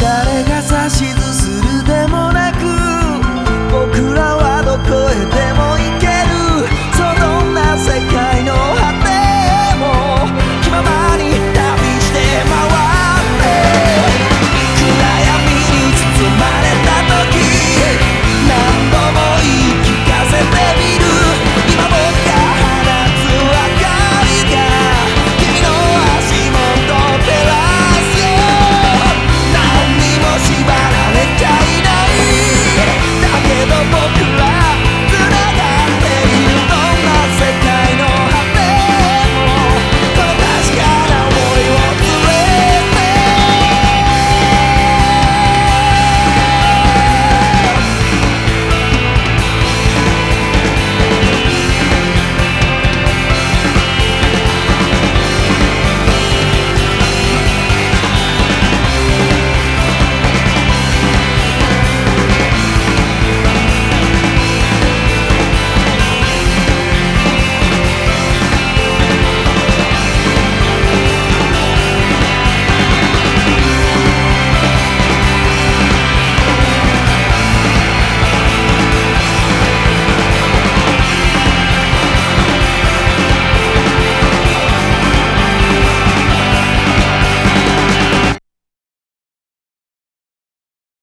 誰が指図する